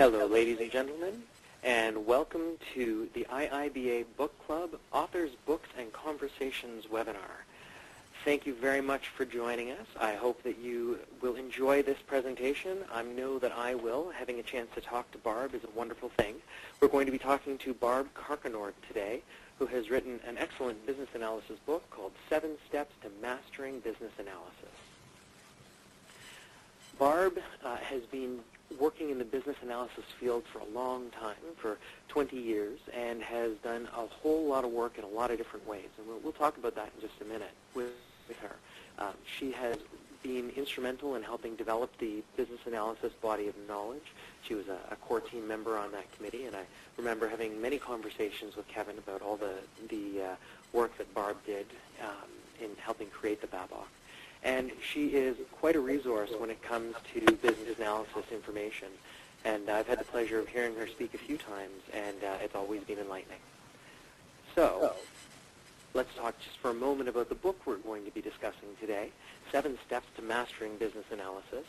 Hello, ladies and gentlemen, and welcome to the IIBA Book Club Authors, Books, and Conversations webinar. Thank you very much for joining us. I hope that you will enjoy this presentation. I know that I will. Having a chance to talk to Barb is a wonderful thing. We're going to be talking to Barb Carkenord today, who has written an excellent business analysis book called Seven Steps to Mastering Business Analysis. Barb uh, has been working in the business analysis field for a long time, for 20 years, and has done a whole lot of work in a lot of different ways. And we'll, we'll talk about that in just a minute with, with her. Um, she has been instrumental in helping develop the business analysis body of knowledge. She was a, a core team member on that committee, and I remember having many conversations with Kevin about all the, the uh, work that Barb did um, in helping create the BABOK. And she is quite a resource when it comes to business analysis information. And I've had the pleasure of hearing her speak a few times, and uh, it's always been enlightening. So, let's talk just for a moment about the book we're going to be discussing today, Seven Steps to Mastering Business Analysis.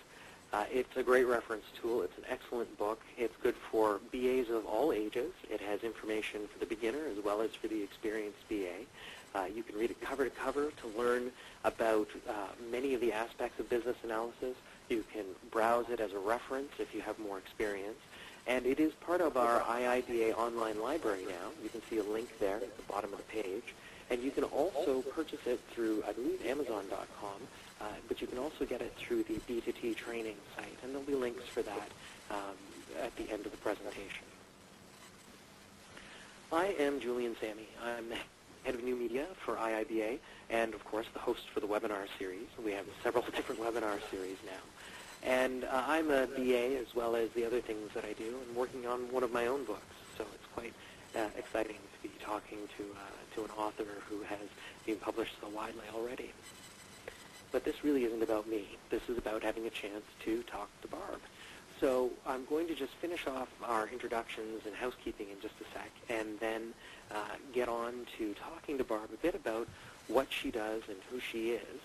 Uh, it's a great reference tool. It's an excellent book. It's good for BAs of all ages. It has information for the beginner as well as for the experienced BA. Uh, you can read it cover to cover to learn about uh, many of the aspects of business analysis. You can browse it as a reference if you have more experience. And it is part of our IIBA online library now. You can see a link there at the bottom of the page. And you can also purchase it through, I believe, Amazon.com, uh, but you can also get it through the B2T training site, and there'll be links for that um, at the end of the presentation. I am Julian Sammy. I'm head of new media for IIBA, and of course the host for the webinar series. We have several different webinar series now. And uh, I'm a BA as well as the other things that I do, and working on one of my own books. So it's quite uh, exciting to be talking to uh, to an author who has been published so widely already. But this really isn't about me. This is about having a chance to talk to Barb. So I'm going to just finish off our introductions and housekeeping in just a sec, and then uh, get on to talking to Barb a bit about what she does and who she is.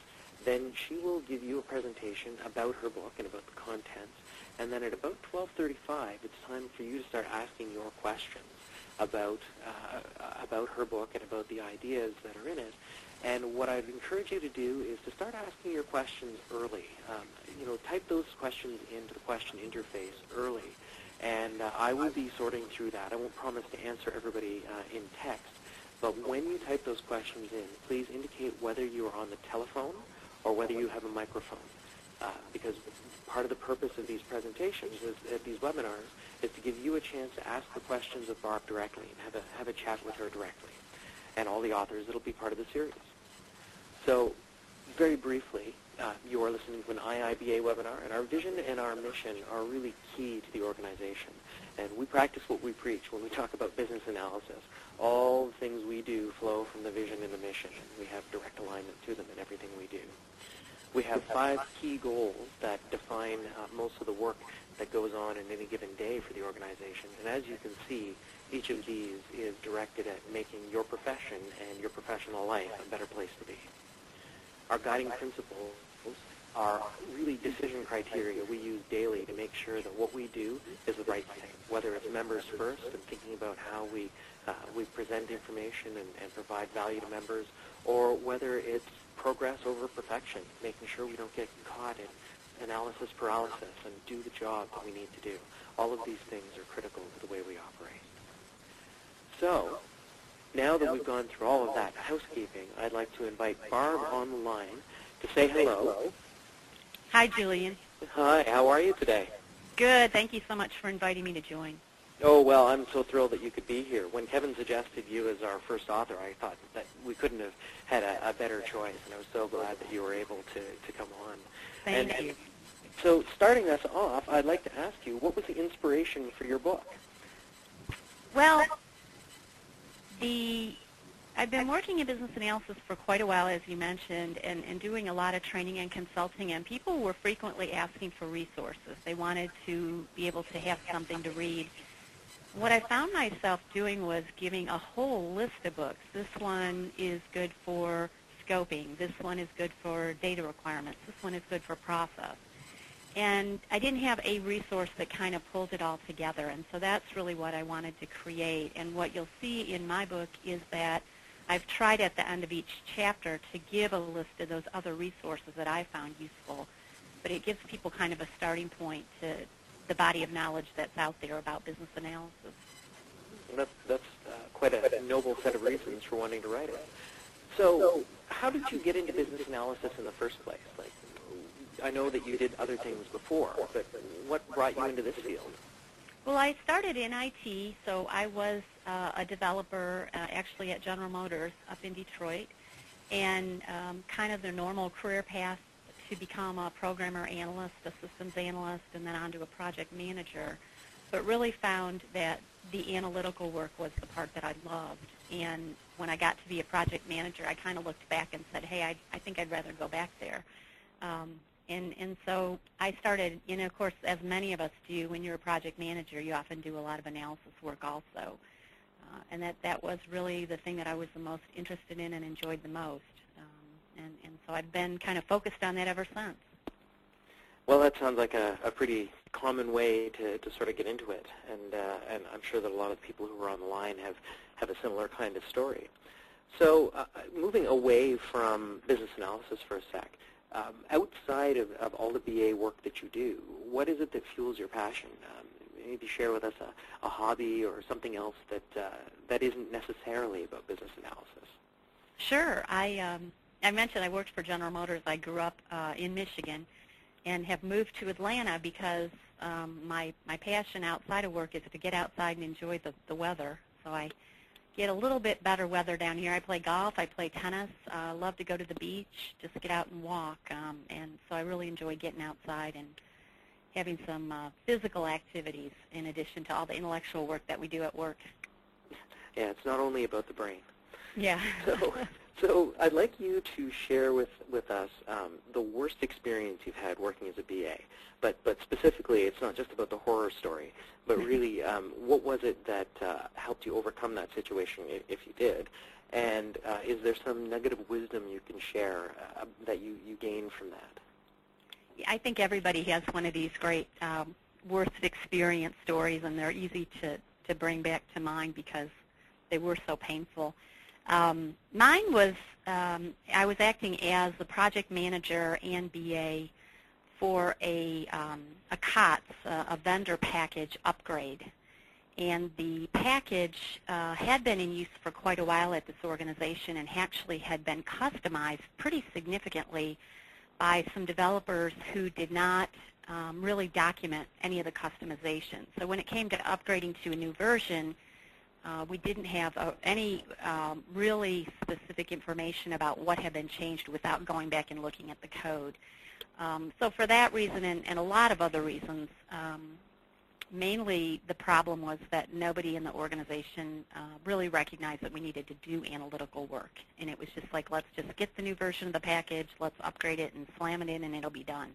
Then she will give you a presentation about her book and about the contents. And then at about 12:35, it's time for you to start asking your questions about uh, about her book and about the ideas that are in it. And what I'd encourage you to do is to start asking your questions early. Um, you know, type those questions into the question interface early and uh, I will be sorting through that. I won't promise to answer everybody uh, in text, but when you type those questions in, please indicate whether you are on the telephone or whether you have a microphone. Uh, because part of the purpose of these presentations, is, these webinars, is to give you a chance to ask the questions of Barb directly and have a, have a chat with her directly, and all the authors that will be part of the series. So very briefly, uh, you are listening to an IIBA webinar, and our vision and our mission are really key to the organization. And we practice what we preach when we talk about business analysis. All the things we do flow from the vision and the mission, and we have direct alignment to them in everything we do. We have five key goals that define uh, most of the work that goes on in any given day for the organization. And as you can see, each of these is directed at making your profession and your professional life a better place to be. Our guiding principles are really decision criteria we use daily to make sure that what we do is the right thing, whether it's members first and thinking about how we, uh, we present information and, and provide value to members, or whether it's progress over perfection, making sure we don't get caught in analysis paralysis and do the job that we need to do. All of these things are critical to the way we operate. So, now that we've gone through all of that housekeeping, I'd like to invite Barb on the line to say hello. Hi, Julian. Hi, how are you today? Good. Thank you so much for inviting me to join. Oh, well, I'm so thrilled that you could be here. When Kevin suggested you as our first author, I thought that we couldn't have had a, a better choice, and I was so glad that you were able to, to come on. Thank and, you. And so starting us off, I'd like to ask you, what was the inspiration for your book? Well, the I've been working in business analysis for quite a while, as you mentioned, and, and doing a lot of training and consulting, and people were frequently asking for resources. They wanted to be able to have something to read. What I found myself doing was giving a whole list of books. This one is good for scoping. This one is good for data requirements. This one is good for process. And I didn't have a resource that kind of pulled it all together, and so that's really what I wanted to create. And what you'll see in my book is that I've tried at the end of each chapter to give a list of those other resources that I found useful, but it gives people kind of a starting point to the body of knowledge that's out there about business analysis. That's, that's uh, quite a noble set of reasons for wanting to write it. So, how did you get into business analysis in the first place? Like, I know that you did other things before, but what brought you into this field? Well, I started in IT, so I was uh, a developer uh, actually at General Motors up in Detroit, and um, kind of the normal career path to become a programmer analyst, a systems analyst, and then on to a project manager. But really found that the analytical work was the part that I loved. And when I got to be a project manager, I kind of looked back and said, hey, I, I think I'd rather go back there. Um, and, and so I started, you know, of course, as many of us do, when you're a project manager, you often do a lot of analysis work also. Uh, and that, that was really the thing that I was the most interested in and enjoyed the most. Um, and, and so I've been kind of focused on that ever since. Well, that sounds like a, a pretty common way to, to sort of get into it, and uh, and I'm sure that a lot of people who are on the line have have a similar kind of story. So, uh, moving away from business analysis for a sec, um, outside of, of all the BA work that you do, what is it that fuels your passion? Um, maybe share with us a, a hobby or something else that uh, that isn't necessarily about business analysis. Sure. I um, I mentioned I worked for General Motors. I grew up uh, in Michigan and have moved to Atlanta because um, my my passion outside of work is to get outside and enjoy the, the weather. So I get a little bit better weather down here. I play golf, I play tennis, uh, love to go to the beach, just get out and walk, um, and so I really enjoy getting outside and having some uh, physical activities in addition to all the intellectual work that we do at work. Yeah, it's not only about the brain. Yeah. so, so I'd like you to share with, with us um, the worst experience you've had working as a BA. But, but specifically, it's not just about the horror story, but really um, what was it that uh, helped you overcome that situation, if, if you did? And uh, is there some negative wisdom you can share uh, that you, you gained from that? I think everybody has one of these great um, worst experience stories, and they're easy to, to bring back to mind because they were so painful. Um, mine was um, I was acting as the project manager and BA for a um, a COTS, a vendor package upgrade, and the package uh, had been in use for quite a while at this organization and actually had been customized pretty significantly by some developers who did not um, really document any of the customization. So when it came to upgrading to a new version, uh, we didn't have uh, any um, really specific information about what had been changed without going back and looking at the code. Um, so for that reason and, and, a lot of other reasons, um, mainly the problem was that nobody in the organization uh, really recognized that we needed to do analytical work. And it was just like, let's just get the new version of the package, let's upgrade it and slam it in and it'll be done.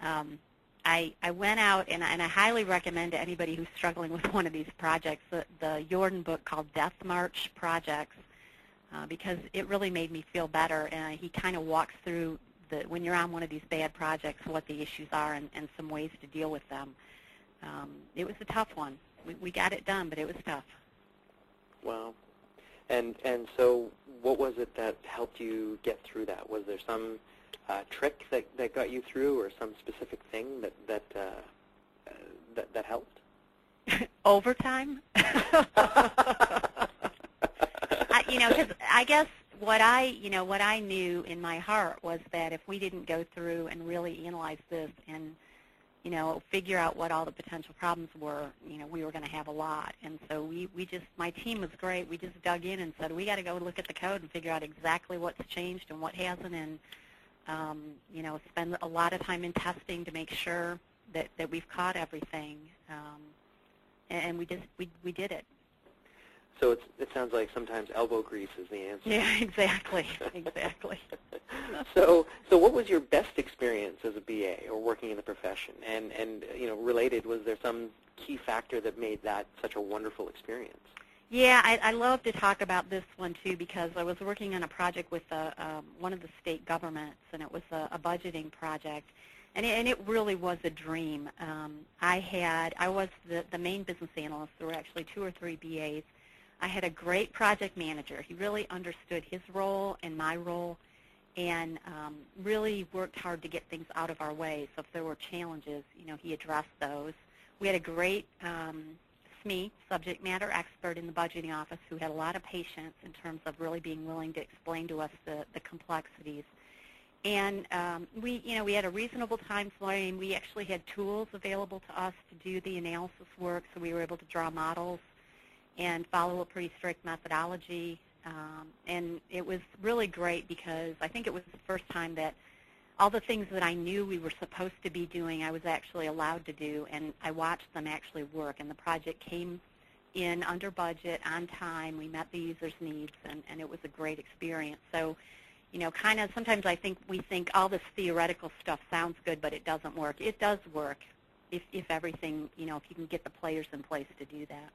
Um, I, I went out, and, and I highly recommend to anybody who's struggling with one of these projects, the, the Yourdon book called Death March Projects, uh, because it really made me feel better. And he kind of walks through, the, when you're on one of these bad projects, what the issues are and, and some ways to deal with them. Um, it was a tough one. We, we got it done, but it was tough. Wow. And, and so what was it that helped you get through that? Was there some uh, trick that, that got you through, or some specific thing that that uh, that, that helped? Overtime. I, you know, cause I guess what I, you know, what I knew in my heart was that if we didn't go through and really analyze this and, you know, figure out what all the potential problems were, you know, we were going to have a lot. And so we, we just, my team was great. We just dug in and said, we got to go look at the code and figure out exactly what's changed and what hasn't, and um, you know, spend a lot of time in testing to make sure that, that we've caught everything. Um, and we just we, we did it. So it's, it sounds like sometimes elbow grease is the answer. Yeah, exactly, exactly. so, so what was your best experience as a BA or working in the profession? And, and you know, related, was there some key factor that made that such a wonderful experience? Yeah, I, I love to talk about this one too because I was working on a project with a, um, one of the state governments, and it was a, a budgeting project. and it, and it really was a dream. Um, I had I was the the main business analyst. There were actually two or three BAs. I had a great project manager. He really understood his role and my role, and um, really worked hard to get things out of our way. So if there were challenges, you know, he addressed those. We had a great um, SME, subject matter expert in the budgeting office, who had a lot of patience in terms of really being willing to explain to us the, the complexities and um, we, you know, we had a reasonable time frame. We actually had tools available to us to do the analysis work, so we were able to draw models and follow a pretty strict methodology. Um, and it was really great because I think it was the first time that all the things that I knew we were supposed to be doing, I was actually allowed to do, and I watched them actually work. And the project came in under budget, on time. We met the user's needs, and, and it was a great experience. So you know, kind of sometimes I think we think all this theoretical stuff sounds good, but it doesn't work. It does work if, if everything, you know, if you can get the players in place to do that.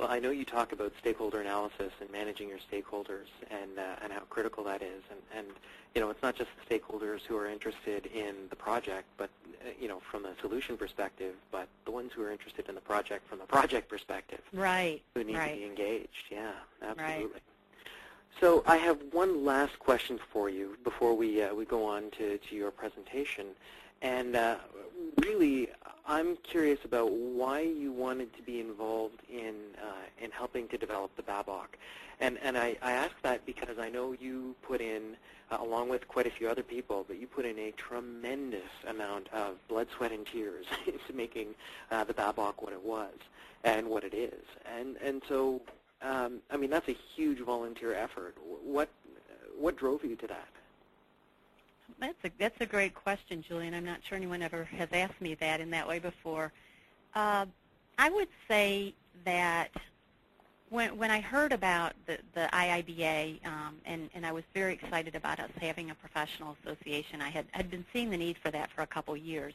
Well, I know you talk about stakeholder analysis and managing your stakeholders and, uh, and how critical that is. And, and, you know, it's not just the stakeholders who are interested in the project, but, uh, you know, from a solution perspective, but the ones who are interested in the project from a project perspective. Right, Who need right. to be engaged. Yeah, absolutely. Right. So I have one last question for you before we, uh, we go on to, to your presentation. And uh, really, I'm curious about why you wanted to be involved in uh, in helping to develop the BABOK. And, and I, I ask that because I know you put in, uh, along with quite a few other people, but you put in a tremendous amount of blood, sweat, and tears into making uh, the BABOK what it was and what it is. And, and so, um, I mean, that's a huge volunteer effort. What, what drove you to that? That's a that's a great question, Julian. I'm not sure anyone ever has asked me that in that way before. Uh, I would say that when when I heard about the the IIBA um, and and I was very excited about us having a professional association. I had had been seeing the need for that for a couple years.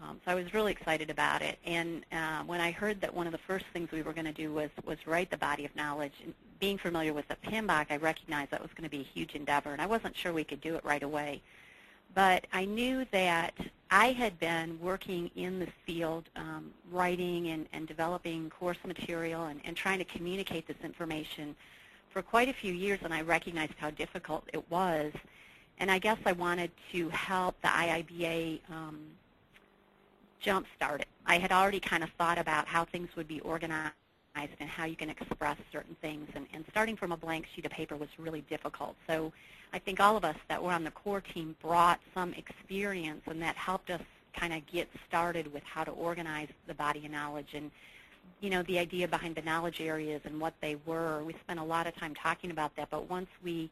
Um, so I was really excited about it. And uh, when I heard that one of the first things we were going to do was was write the body of knowledge, and being familiar with the PMBOK, I recognized that was going to be a huge endeavor, and I wasn't sure we could do it right away. But I knew that I had been working in the field, um, writing and, and developing course material and, and trying to communicate this information for quite a few years, and I recognized how difficult it was. And I guess I wanted to help the IIBA um, jump-start it. I had already kind of thought about how things would be organized and how you can express certain things, and, and starting from a blank sheet of paper was really difficult. So I think all of us that were on the core team brought some experience, and that helped us kind of get started with how to organize the body of knowledge and you know the idea behind the knowledge areas and what they were. We spent a lot of time talking about that, but once we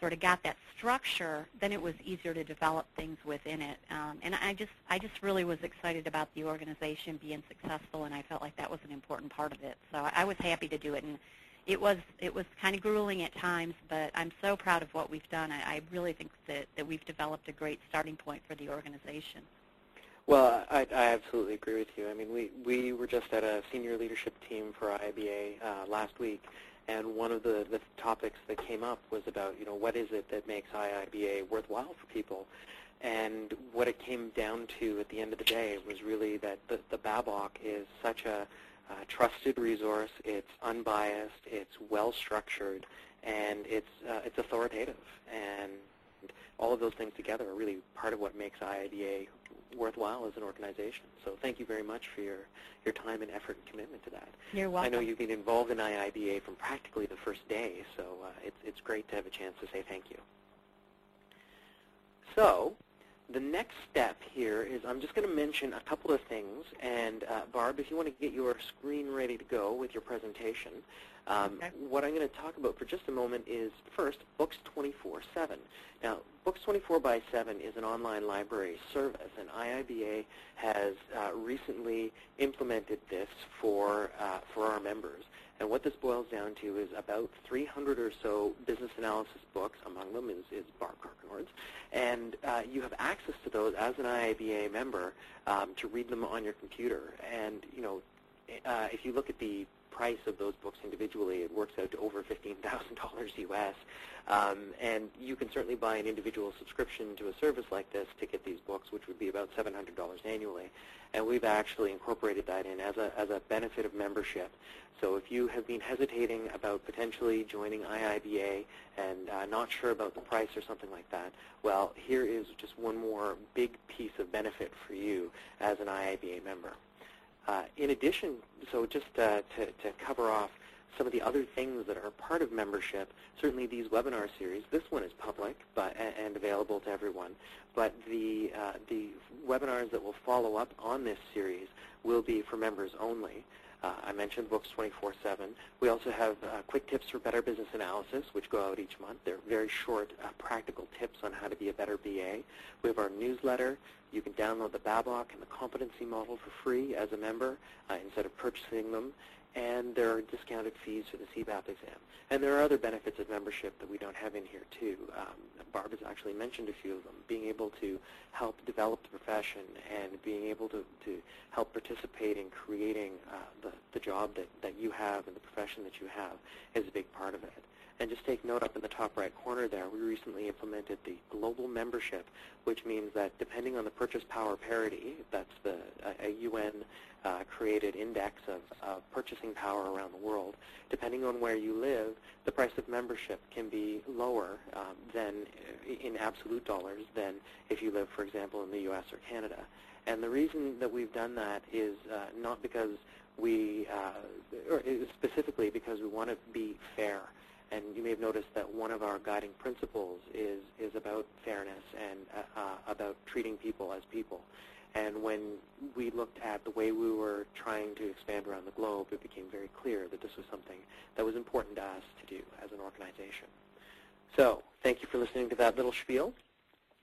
sort of got that structure, then it was easier to develop things within it. Um, and I just, I just really was excited about the organization being successful, and I felt like that was an important part of it. So I, I was happy to do it, and it was, it was kind of grueling at times, but I'm so proud of what we've done. I, I really think that, that we've developed a great starting point for the organization. Well, I, I absolutely agree with you. I mean, we, we were just at a senior leadership team for IIBA uh, last week, and one of the, the topics that came up was about, you know, what is it that makes IIBA worthwhile for people? And what it came down to at the end of the day was really that the, the BABOK is such a uh, trusted resource. It's unbiased. It's well structured, and it's uh, it's authoritative. And all of those things together are really part of what makes IIBA worthwhile as an organization. So thank you very much for your, your time and effort and commitment to that. You're welcome. I know you've been involved in IIBA from practically the first day, so uh, it's, it's great to have a chance to say thank you. So the next step here is I'm just going to mention a couple of things, and uh, Barb, if you want to get your screen ready to go with your presentation, um, Okay. what I'm going to talk about for just a moment is, first, Books 24-7. Now, Books 24 by 7 is an online library service, and IIBA has uh, recently implemented this for, uh, for our members. And what this boils down to is about 300 or so business analysis books, among them is, is Barb Carkenord's, and uh, you have access to those as an IIBA member um, to read them on your computer. And, you know, uh, if you look at the price of those books individually, it works out to over $15,000 US. Um, and you can certainly buy an individual subscription to a service like this to get these books, which would be about $700 annually. And we've actually incorporated that in as a, as a benefit of membership. So if you have been hesitating about potentially joining IIBA and uh, not sure about the price or something like that, well, here is just one more big piece of benefit for you as an IIBA member. Uh, in addition, so just uh, to, to cover off some of the other things that are part of membership, certainly these webinar series, this one is public but, and available to everyone, but the, uh, the webinars that will follow up on this series will be for members only. Uh, I mentioned books 24-7. We also have uh, quick tips for better business analysis, which go out each month. They're very short, uh, practical tips on how to be a better BA. We have our newsletter. You can download the BABOK and the competency model for free as a member uh, instead of purchasing them and there are discounted fees for the CBAP exam. And there are other benefits of membership that we don't have in here too. Um, Barb has actually mentioned a few of them. Being able to help develop the profession and being able to, to help participate in creating uh, the, the job that, that you have and the profession that you have is a big part of it. And just take note up in the top right corner there, we recently implemented the global membership, which means that depending on the purchase power parity, that's the a, a UN uh, created index of, of purchasing power around the world, depending on where you live, the price of membership can be lower um, than in absolute dollars than if you live, for example, in the U.S. or Canada. And the reason that we've done that is uh, not because we, uh, or specifically because we want to be fair. And you may have noticed that one of our guiding principles is, is about fairness and uh, uh, about treating people as people. And when we looked at the way we were trying to expand around the globe, it became very clear that this was something that was important to us to do as an organization. So thank you for listening to that little spiel.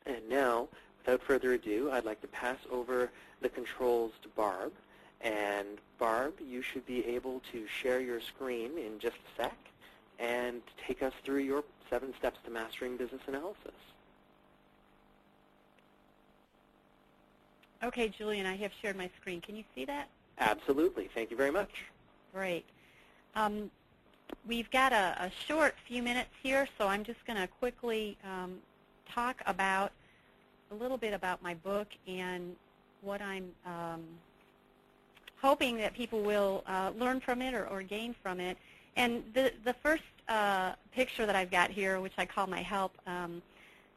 And now, without further ado, I'd like to pass over the controls to Barb. And Barb, you should be able to share your screen in just a sec and take us through your seven steps to mastering business analysis. Okay, Julian, I have shared my screen. Can you see that? Absolutely. Thank you very much. Great. Um, we've got a, a, short few minutes here, so I'm just going to quickly um, talk about a little bit about my book and what I'm um, hoping that people will uh, learn from it or, or, gain from it. And the, the first uh, picture that I've got here, which I call my help, um,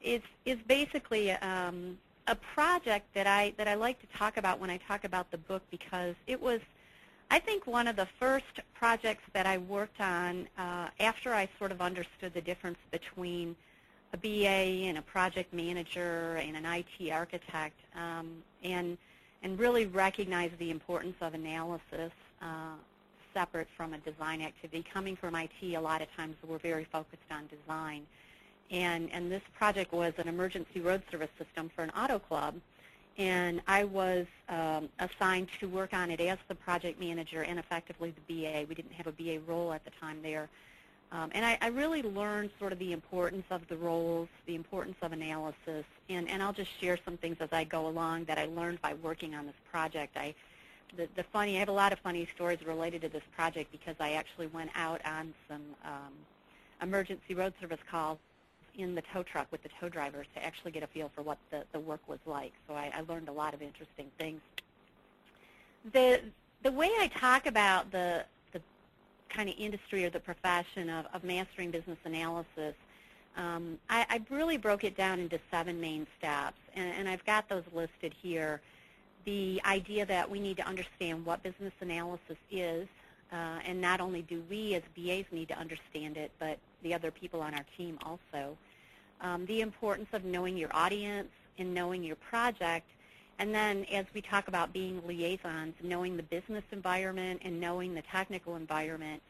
is, is basically um, a project that I, that I like to talk about when I talk about the book because it was, I think, one of the first projects that I worked on uh, after I sort of understood the difference between a BA and a project manager and an IT architect um, and, and really recognized the importance of analysis uh, separate from a design activity. Coming from IT, a lot of times we're very focused on design. And, and this project was an emergency road service system for an auto club. And I was um, assigned to work on it as the project manager and effectively the BA. We didn't have a BA role at the time there. Um, and I, I, really learned sort of the importance of the roles, the importance of analysis, and, and I'll just share some things as I go along that I learned by working on this project. I the, the funny, I have a lot of funny stories related to this project because I actually went out on some um, emergency road service calls in the tow truck with the tow drivers to actually get a feel for what the, the work was like. So I, I learned a lot of interesting things. The, the way I talk about the, the kind of industry or the profession of, of mastering business analysis, um, I, I really broke it down into seven main steps, and, and I've got those listed here the idea that we need to understand what business analysis is, uh, and not only do we as BAs need to understand it, but the other people on our team also. Um, the importance of knowing your audience and knowing your project, and then as we talk about being liaisons, knowing the business environment and knowing the technical environment,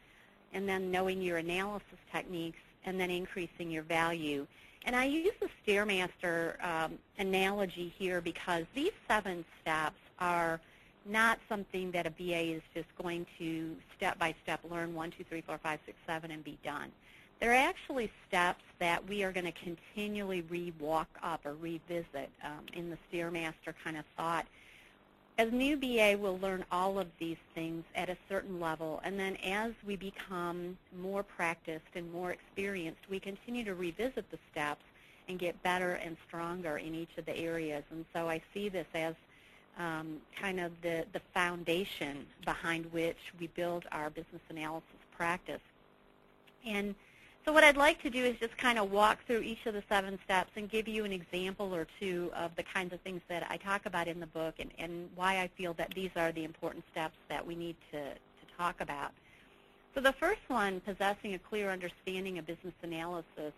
and then knowing your analysis techniques, and then increasing your value. And I use the Stairmaster um, analogy here because these seven steps are not something that a BA is just going to step by step learn one, two, three, four, five, six, seven, and be done. They're actually steps that we are going to continually re-walk up or revisit um, in the Stairmaster kind of thought. As new BA, we'll learn all of these things at a certain level, and then as we become more practiced and more experienced, we continue to revisit the steps and get better and stronger in each of the areas. And so I see this as um, kind of the, the foundation behind which we build our business analysis practice. And so what I'd like to do is just kind of walk through each of the seven steps and give you an example or two of the kinds of things that I talk about in the book and, and why I feel that these are the important steps that we need to, to talk about. So the first one, possessing a clear understanding of business analysis,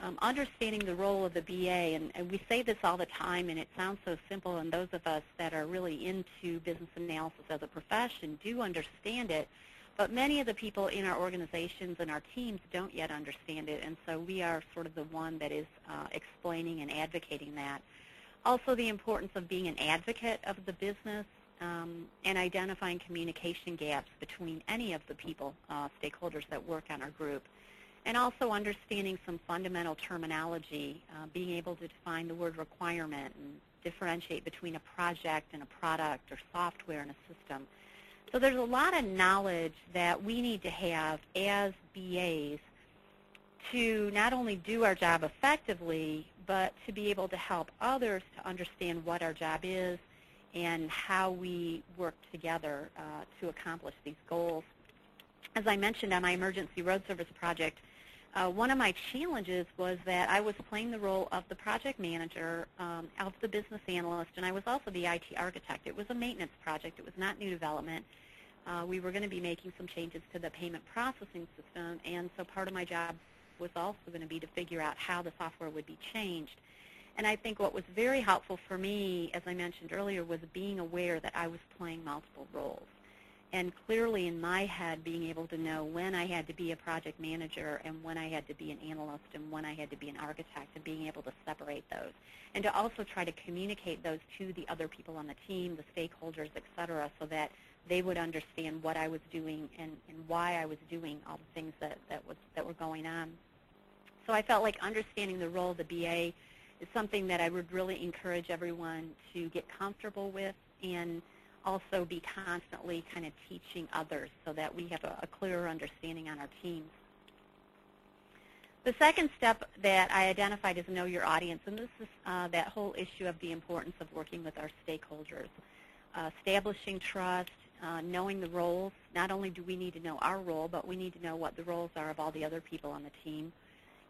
um, understanding the role of the BA, and, and we say this all the time, and it sounds so simple, and those of us that are really into business analysis as a profession do understand it, but many of the people in our organizations and our teams don't yet understand it, and so we are sort of the one that is uh, explaining and advocating that. Also the importance of being an advocate of the business um, and identifying communication gaps between any of the people, uh, stakeholders that work on our group. And also understanding some fundamental terminology, uh, being able to define the word requirement and differentiate between a project and a product or software and a system. So there's a lot of knowledge that we need to have as BAs to not only do our job effectively, but to be able to help others to understand what our job is and how we work together uh, to accomplish these goals. As I mentioned on my emergency road service project, uh, one of my challenges was that I was playing the role of the project manager, um, of the business analyst, and I was also the IT architect. It was a maintenance project. It was not new development. Uh, we were going to be making some changes to the payment processing system, and so part of my job was also going to be to figure out how the software would be changed. And I think what was very helpful for me, as I mentioned earlier, was being aware that I was playing multiple roles and clearly in my head being able to know when I had to be a project manager and when I had to be an analyst and when I had to be an architect and being able to separate those and to also try to communicate those to the other people on the team, the stakeholders, et cetera, so that they would understand what I was doing and, and why I was doing all the things that, that, was, that were going on. So I felt like understanding the role of the BA is something that I would really encourage everyone to get comfortable with and also be constantly kind of teaching others so that we have a, a clearer understanding on our teams. The second step that I identified is know your audience, and this is uh, that whole issue of the importance of working with our stakeholders. Uh, establishing trust, uh, knowing the roles. Not only do we need to know our role, but we need to know what the roles are of all the other people on the team.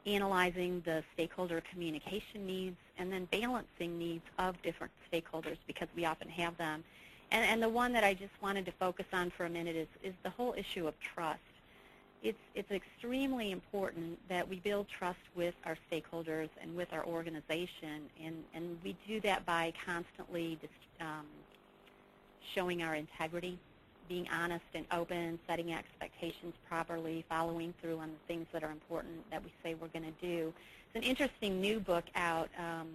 Analyzing the stakeholder communication needs, and then balancing needs of different stakeholders because we often have them and, and the one that I just wanted to focus on for a minute is, is the whole issue of trust. It's, it's extremely important that we build trust with our stakeholders and with our organization, and, and we do that by constantly just, um, showing our integrity, being honest and open, setting expectations properly, following through on the things that are important that we say we're going to do. It's an interesting new book out um,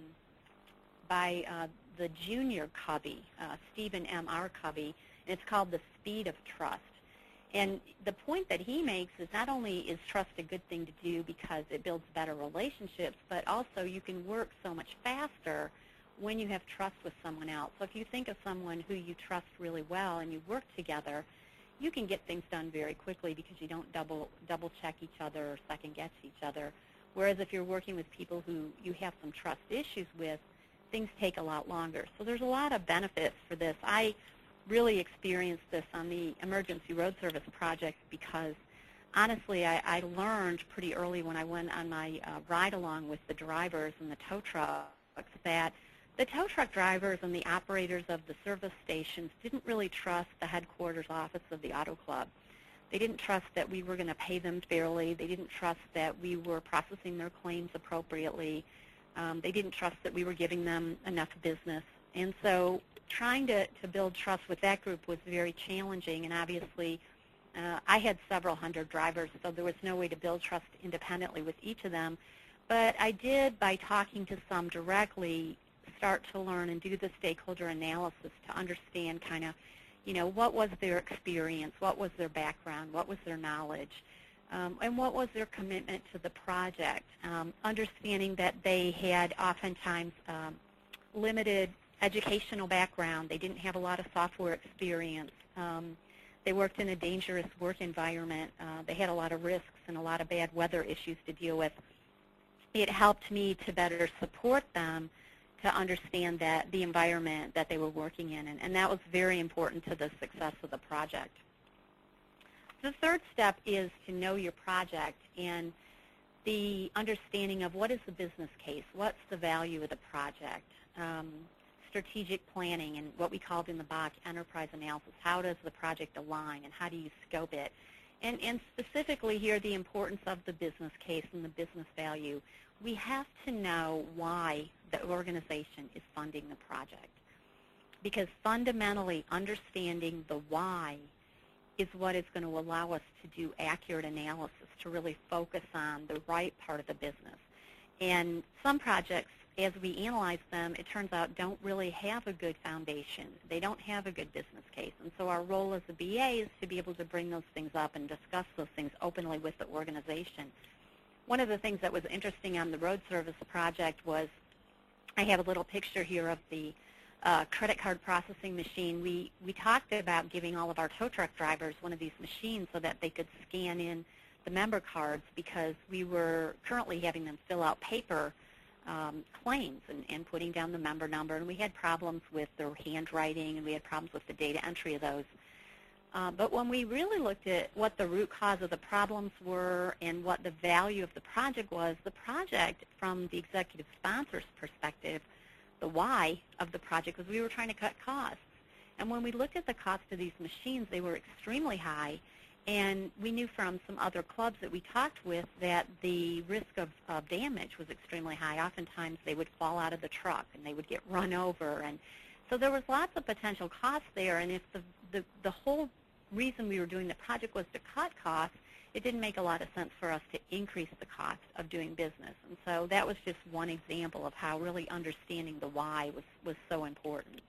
by uh, the junior Covey, uh, Stephen M. R. Covey, and it's called The Speed of Trust. And the point that he makes is not only is trust a good thing to do because it builds better relationships, but also you can work so much faster when you have trust with someone else. So if you think of someone who you trust really well and you work together, you can get things done very quickly because you don't double double check each other or second guess each other. Whereas if you're working with people who you have some trust issues with, things take a lot longer. So there's a lot of benefits for this. I really experienced this on the emergency road service project because honestly I, I learned pretty early when I went on my uh, ride along with the drivers and the tow trucks that the tow truck drivers and the operators of the service stations didn't really trust the headquarters office of the auto club. They didn't trust that we were going to pay them fairly. They didn't trust that we were processing their claims appropriately. Um, they didn't trust that we were giving them enough business. And so trying to, to build trust with that group was very challenging. And obviously, uh, I had several hundred drivers, so there was no way to build trust independently with each of them. But I did, by talking to some directly, start to learn and do the stakeholder analysis to understand kind of, you know, what was their experience, what was their background, what was their knowledge um, and what was their commitment to the project, um, understanding that they had oftentimes um, limited educational background. They didn't have a lot of software experience. Um, they worked in a dangerous work environment. Uh, they had a lot of risks and a lot of bad weather issues to deal with. It helped me to better support them to understand that the environment that they were working in, and, and that was very important to the success of the project. The third step is to know your project and the understanding of what is the business case, what's the value of the project, um, strategic planning and what we called in the BABOK enterprise analysis. How does the project align and how do you scope it? And, and specifically here, the importance of the business case and the business value. We have to know why the organization is funding the project. Because fundamentally, understanding the why is what is going to allow us to do accurate analysis, to really focus on the right part of the business. And some projects, as we analyze them, it turns out don't really have a good foundation. They don't have a good business case. And so our role as a BA is to be able to bring those things up and discuss those things openly with the organization. One of the things that was interesting on the road service project was I have a little picture here of the uh, credit card processing machine, we, we talked about giving all of our tow truck drivers one of these machines so that they could scan in the member cards because we were currently having them fill out paper um, claims and, and putting down the member number. And we had problems with their handwriting and we had problems with the data entry of those. Uh, but when we really looked at what the root cause of the problems were and what the value of the project was, the project from the executive sponsor's perspective the why of the project was we were trying to cut costs. And when we looked at the cost of these machines, they were extremely high. And we knew from some other clubs that we talked with that the risk of, of damage was extremely high. Oftentimes they would fall out of the truck and they would get run over. And so there was lots of potential costs there. And if the, the, the whole reason we were doing the project was to cut costs, it didn't make a lot of sense for us to increase the cost of doing business. And so that was just one example of how really understanding the why was, was so important.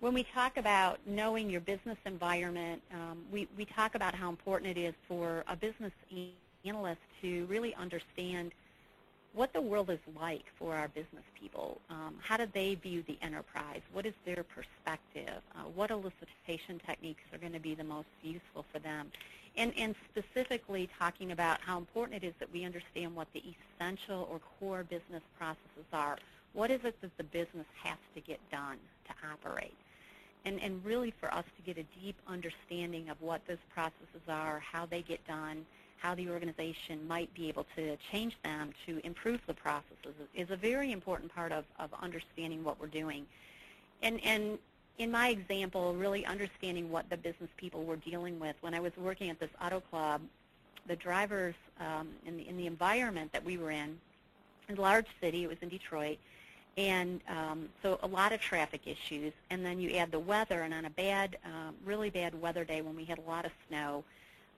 When we talk about knowing your business environment, um, we, we talk about how important it is for a business analyst to really understand what the world is like for our business people. Um, how do they view the enterprise? What is their perspective? Uh, what elicitation techniques are going to be the most useful for them? And, and specifically talking about how important it is that we understand what the essential or core business processes are. What is it that the business has to get done to operate? And, and really for us to get a deep understanding of what those processes are, how they get done, how the organization might be able to change them to improve the processes is a very important part of, of understanding what we're doing. And, and in my example, really understanding what the business people were dealing with. When I was working at this auto club, the drivers um, in, the, in the environment that we were in, in a large city, it was in Detroit, and um, so a lot of traffic issues. And then you add the weather, and on a bad, um, really bad weather day when we had a lot of snow,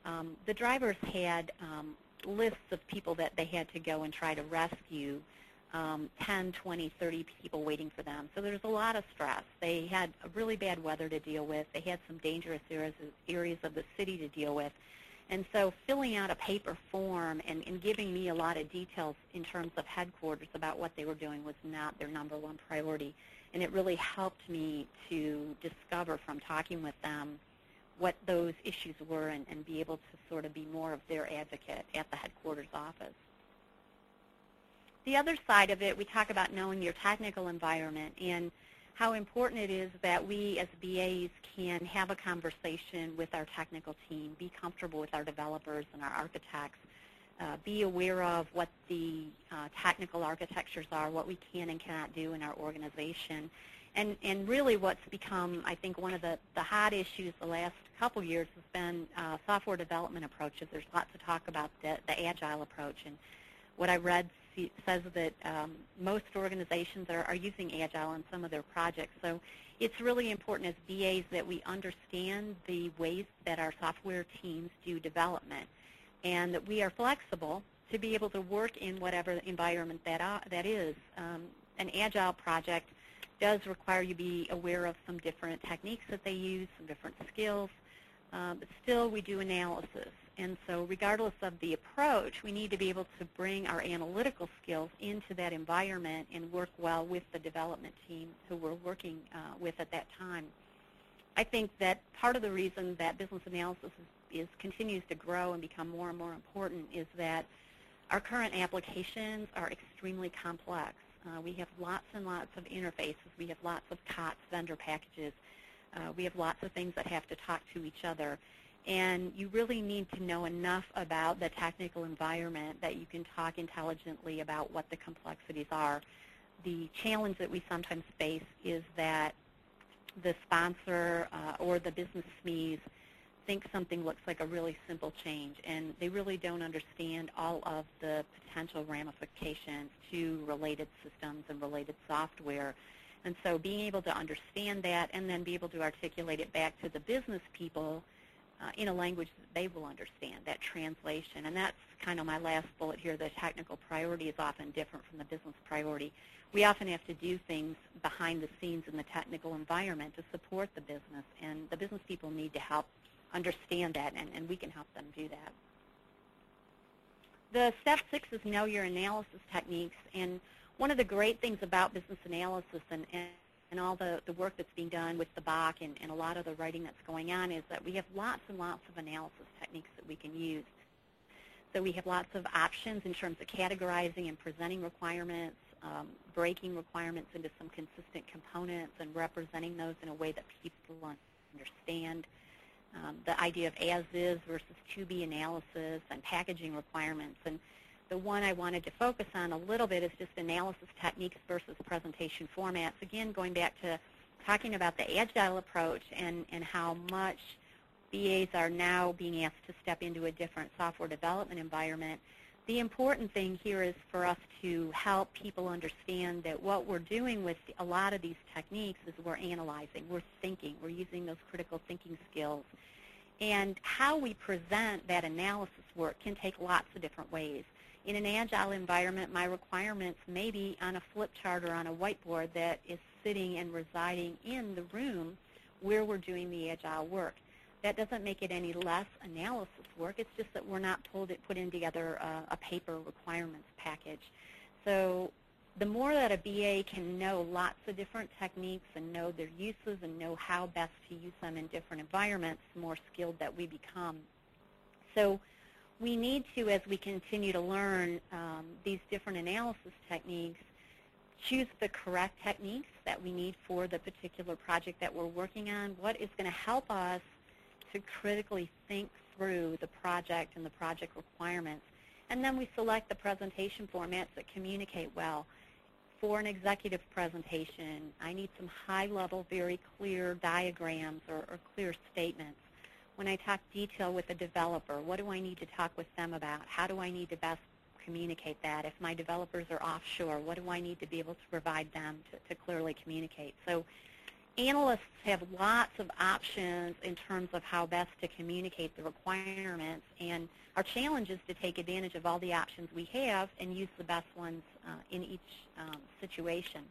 um, the drivers had um, lists of people that they had to go and try to rescue, um, 10, 20, 30 people waiting for them. So there's a lot of stress. They had really bad weather to deal with. They had some dangerous areas, areas of the city to deal with. And so filling out a paper form and, and giving me a lot of details in terms of headquarters about what they were doing was not their number one priority. And it really helped me to discover from talking with them what those issues were and, and be able to sort of be more of their advocate at the headquarters office. The other side of it, we talk about knowing your technical environment and how important it is that we as BAs can have a conversation with our technical team, be comfortable with our developers and our architects, uh, be aware of what the uh, technical architectures are, what we can and cannot do in our organization, and, and really what's become, I think, one of the, the hot issues the last couple years has been uh, software development approaches. There's lots to talk about the, the agile approach. And what I read says that um, most organizations are, are using agile in some of their projects. So it's really important as BAs that we understand the ways that our software teams do development and that we are flexible to be able to work in whatever environment that, uh, that is. Um, an agile project does require you be aware of some different techniques that they use, some different skills. Uh, but still, we do analysis. And so regardless of the approach, we need to be able to bring our analytical skills into that environment and work well with the development team who we're working uh, with at that time. I think that part of the reason that business analysis is, is continues to grow and become more and more important is that our current applications are extremely complex. Uh, we have lots and lots of interfaces. We have lots of COTS vendor packages. Uh, we have lots of things that have to talk to each other. And you really need to know enough about the technical environment that you can talk intelligently about what the complexities are. The challenge that we sometimes face is that the sponsor uh, or the business SMEs think something looks like a really simple change, and they really don't understand all of the potential ramifications to related systems and related software. And so being able to understand that and then be able to articulate it back to the business people uh, in a language that they will understand, that translation. And that's kind of my last bullet here. The technical priority is often different from the business priority. We often have to do things behind the scenes in the technical environment to support the business, and the business people need to help understand that, and, and we can help them do that. The step six is know your analysis techniques, and one of the great things about business analysis and, and, and all the, the work that's being done with the BOK and, and a lot of the writing that's going on is that we have lots and lots of analysis techniques that we can use. So we have lots of options in terms of categorizing and presenting requirements, um, breaking requirements into some consistent components and representing those in a way that people understand um, the idea of as-is versus to-be analysis and packaging requirements. And the one I wanted to focus on a little bit is just analysis techniques versus presentation formats. Again, going back to talking about the agile approach and, and how much BAs are now being asked to step into a different software development environment. The important thing here is for us to help people understand that what we're doing with a lot of these techniques is we're analyzing, we're thinking, we're using those critical thinking skills. And how we present that analysis work can take lots of different ways. In an agile environment, my requirements may be on a flip chart or on a whiteboard that is sitting and residing in the room where we're doing the agile work. That doesn't make it any less analysis work. It's just that we're not told it put in together a, a paper requirements package. So the more that a BA can know lots of different techniques and know their uses and know how best to use them in different environments, the more skilled that we become. So we need to, as we continue to learn um, these different analysis techniques, choose the correct techniques that we need for the particular project that we're working on. What is going to help us to critically think through the project and the project requirements. And then we select the presentation formats that communicate well. For an executive presentation, I need some high-level, very clear diagrams or, or clear statements. When I talk detail with a developer, what do I need to talk with them about? How do I need to best communicate that? If my developers are offshore, what do I need to be able to provide them to, to clearly communicate? So analysts have lots of options in terms of how best to communicate the requirements, and our challenge is to take advantage of all the options we have and use the best ones uh, in each um, situation.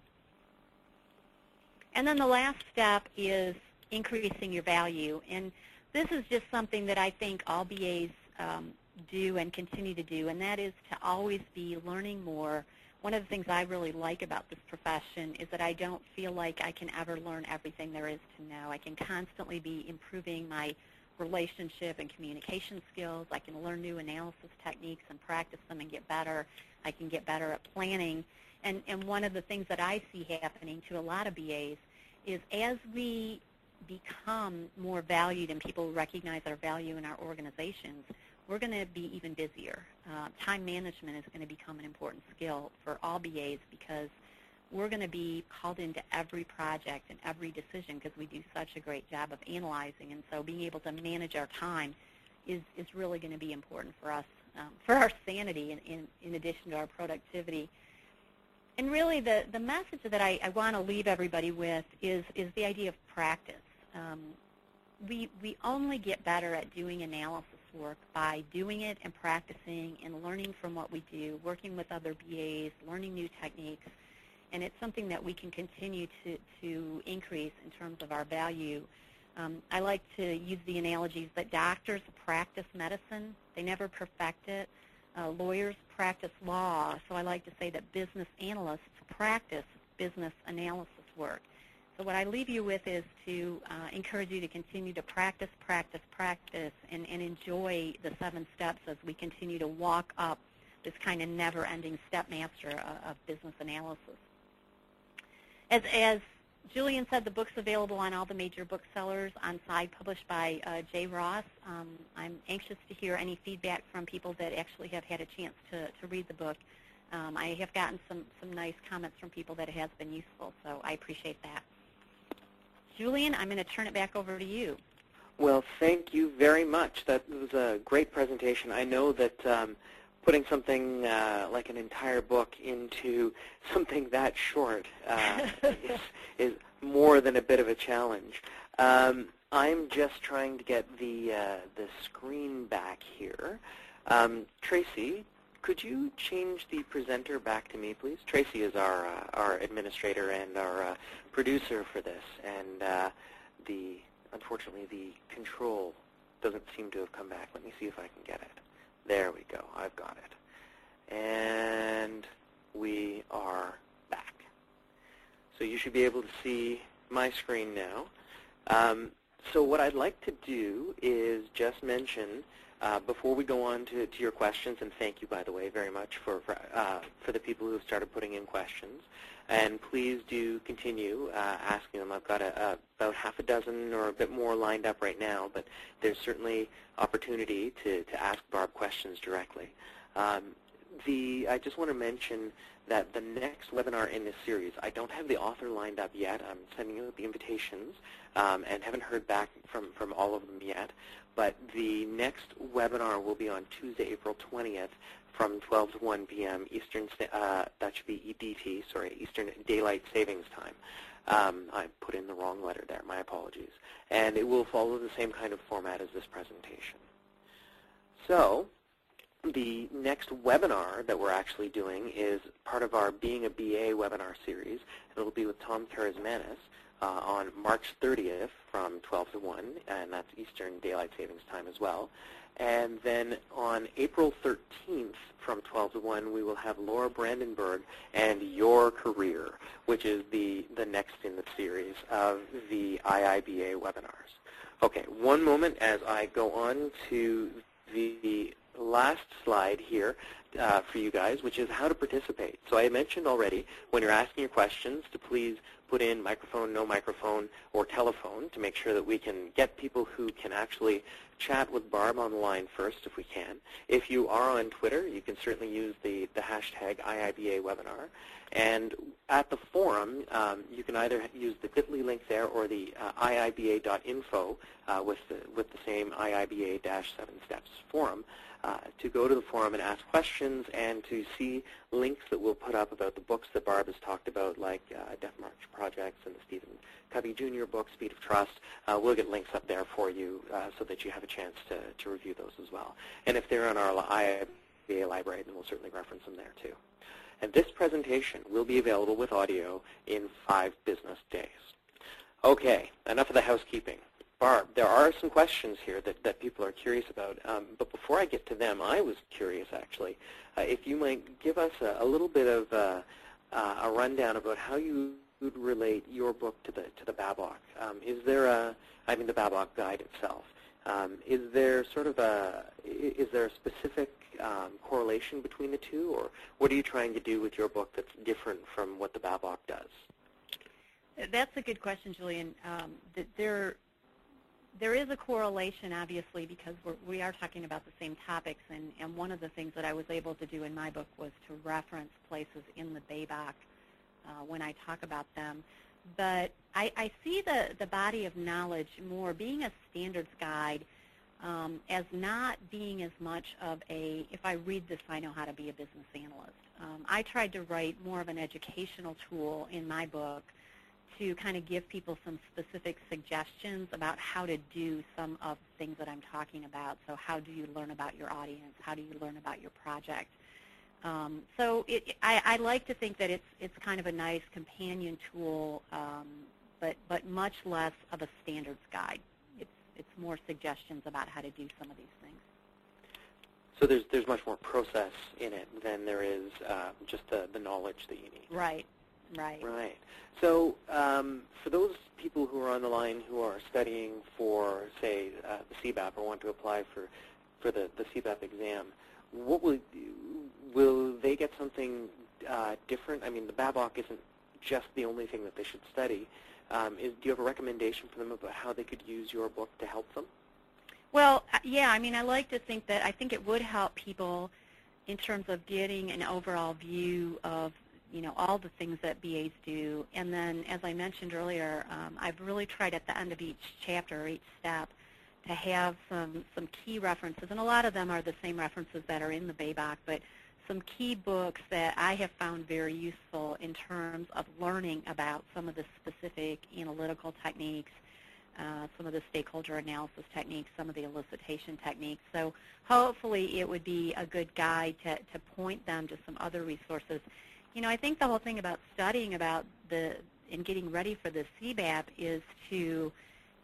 And then the last step is increasing your value, and this is just something that I think all BAs um, do and continue to do, and that is to always be learning more one of the things I really like about this profession is that I don't feel like I can ever learn everything there is to know. I can constantly be improving my relationship and communication skills. I can learn new analysis techniques and practice them and get better. I can get better at planning. And, and one of the things that I see happening to a lot of BAs is as we become more valued and people recognize our value in our organizations, we're going to be even busier. Uh, time management is going to become an important skill for all BAs because we're going to be called into every project and every decision because we do such a great job of analyzing. And so being able to manage our time is, is really going to be important for us, um, for our sanity in, in, in addition to our productivity. And really the, the message that I, I want to leave everybody with is, is the idea of practice. Um, we, we only get better at doing analysis work by doing it and practicing and learning from what we do, working with other BAs, learning new techniques, and it's something that we can continue to, to increase in terms of our value Um, I like to use the analogies that doctors practice medicine. They never perfect it. Uh, lawyers practice law. So I like to say that business analysts practice business analysis work. So what I leave you with is to uh, encourage you to continue to practice, practice, practice, and, and enjoy the seven steps as we continue to walk up this kind of never-ending step master of, of business analysis. As, as Julian said, the book's available on all the major booksellers on side published by uh, J. Ross. Um, I'm anxious to hear any feedback from people that actually have had a chance to, to read the book. Um, I have gotten some, some nice comments from people that it has been useful, so I appreciate that. Julian, I'm going to turn it back over to you. Well, thank you very much. That was a great presentation. I know that um, putting something uh, like an entire book into something that short uh, is, is, more than a bit of a challenge. Um, I'm just trying to get the uh, the screen back here. Um, Tracy, could you change the presenter back to me, please? Tracy is our uh, our administrator and our uh, producer for this, and uh, the unfortunately the control doesn't seem to have come back. Let me see if I can get it. There we go. I've got it. And we are back. So you should be able to see my screen now. Um, so what I'd like to do is just mention uh, before we go on to, to, your questions, and thank you, by the way, very much for, for, uh, for the people who have started putting in questions. And please do continue uh, asking them. I've got a, a, about half a dozen or a bit more lined up right now, but there's certainly opportunity to, to ask Barb questions directly. Um, the, I just want to mention that the next webinar in this series, I don't have the author lined up yet. I'm sending out the invitations um, and haven't heard back from, from all of them yet. But the next webinar will be on Tuesday, April 20th from 12 to 1 p.m. Eastern, uh, that should be EDT, sorry, Eastern Daylight Savings Time. Um, I put in the wrong letter there, my apologies. And it will follow the same kind of format as this presentation. So the next webinar that we're actually doing is part of our Being a BA webinar series, and it'll be with Tom Karasmanis uh, on March 30th from 12 to 1, and that's Eastern Daylight Savings Time as well. And then on April 13th from 12 to 1, we will have Laura Brandenburg and Your Career, which is the, the next in the series of the IIBA webinars. Okay, one moment as I go on to the last slide here uh, for you guys, which is how to participate. So I mentioned already, when you're asking your questions, to please put in microphone, no microphone, or telephone to make sure that we can get people who can actually chat with Barb on the line first if we can. If you are on Twitter, you can certainly use the, the hashtag IIBA webinar. And at the forum, um, you can either use the bit.ly link there or the uh, iiba.info uh, with, the, with the same IIBA-7 steps forum uh, to go to the forum and ask questions and to see links that we'll put up about the books that Barb has talked about, like uh, March Projects and the Stephen Covey Jr. book, Speed of Trust. Uh, we'll get links up there for you uh, so that you have a chance to, to review those as well. And if they're on our IIBA library, then we'll certainly reference them there too. And this presentation will be available with audio in five business days. Okay, enough of the housekeeping. There are some questions here that, that people are curious about. Um, but before I get to them, I was curious, actually, uh, if you might give us a, a little bit of uh, uh, a rundown about how you would relate your book to the to the BABOK. Um, is there a, I mean, the BABOK guide itself. Um, is there sort of a, is there a specific um, correlation between the two, or what are you trying to do with your book that's different from what the BABOK does? That's a good question, Julian. Um, there, there is a correlation, obviously, because we're, we are talking about the same topics, and, and one of the things that I was able to do in my book was to reference places in the BABOK uh, when I talk about them. But I, I see the, the body of knowledge more being a standards guide um, as not being as much of a, if I read this, I know how to be a business analyst. Um, I tried to write more of an educational tool in my book to kind of give people some specific suggestions about how to do some of the things that I'm talking about. So how do you learn about your audience? How do you learn about your project? Um, so it, I, I, like to think that it's, it's kind of a nice companion tool, um, but, but much less of a standards guide. It's, it's more suggestions about how to do some of these things. So there's there's much more process in it than there is uh, just the, the knowledge that you need. Right, right. Right. So um, for those people who are on the line who are studying for, say, uh, the CBAP or want to apply for, for the, the CBAP exam, what will, will they get something uh, different? I mean, the BABOK isn't just the only thing that they should study. Um, is, do you have a recommendation for them about how they could use your book to help them? Well, uh, yeah, I mean, I like to think that I think it would help people in terms of getting an overall view of, you know, all the things that BAs do. And then, as I mentioned earlier, um, I've really tried at the end of each chapter or each step to have some, some key references, and a lot of them are the same references that are in the BABOK, but some key books that I have found very useful in terms of learning about some of the specific analytical techniques uh, some of the stakeholder analysis techniques, some of the elicitation techniques. So hopefully it would be a good guide to, to point them to some other resources. You know, I think the whole thing about studying about the and getting ready for the CBAP is to